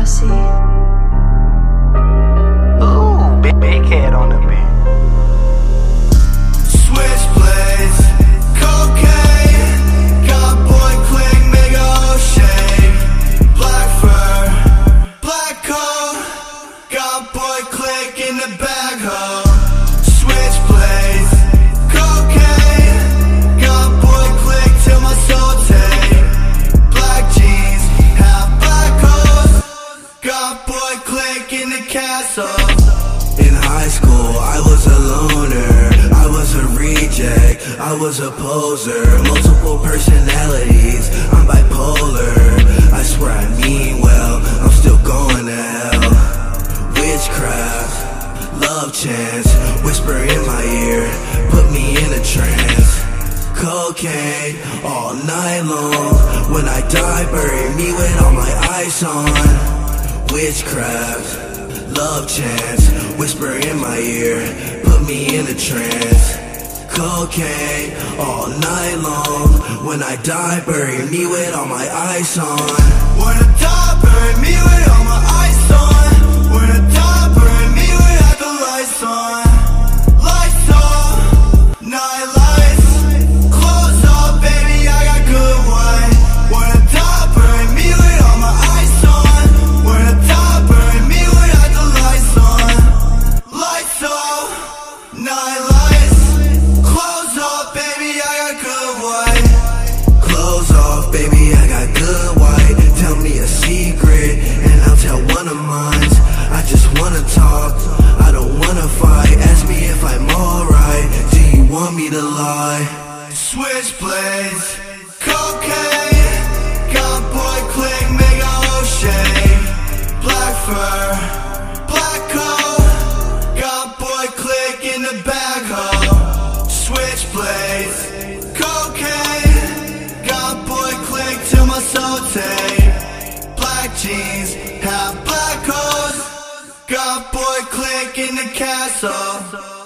Rossi. Ooh, big, big head on the beat. Black fur, black coat, boy click in the back. Castle. In high school, I was a loner. I was a reject. I was a poser. Multiple personalities. I'm bipolar. I swear I mean well. I'm still going to hell. Witchcraft, love chance. Whisper in my ear. Put me in a trance. Cocaine all night long. When I die, bury me with all my ice on. Witchcraft, love chance, whisper in my ear, put me in a trance. Cocaine all night long. When I die, bury me with all my ice on. When I die, baby, I got good white. Tell me a secret, and I'll tell one of mine. I just wanna talk, I don't wanna fight. Ask me if I'm alright. Do you want me to lie? Switchblades, cocaine, half black hose, got boy click in the castle.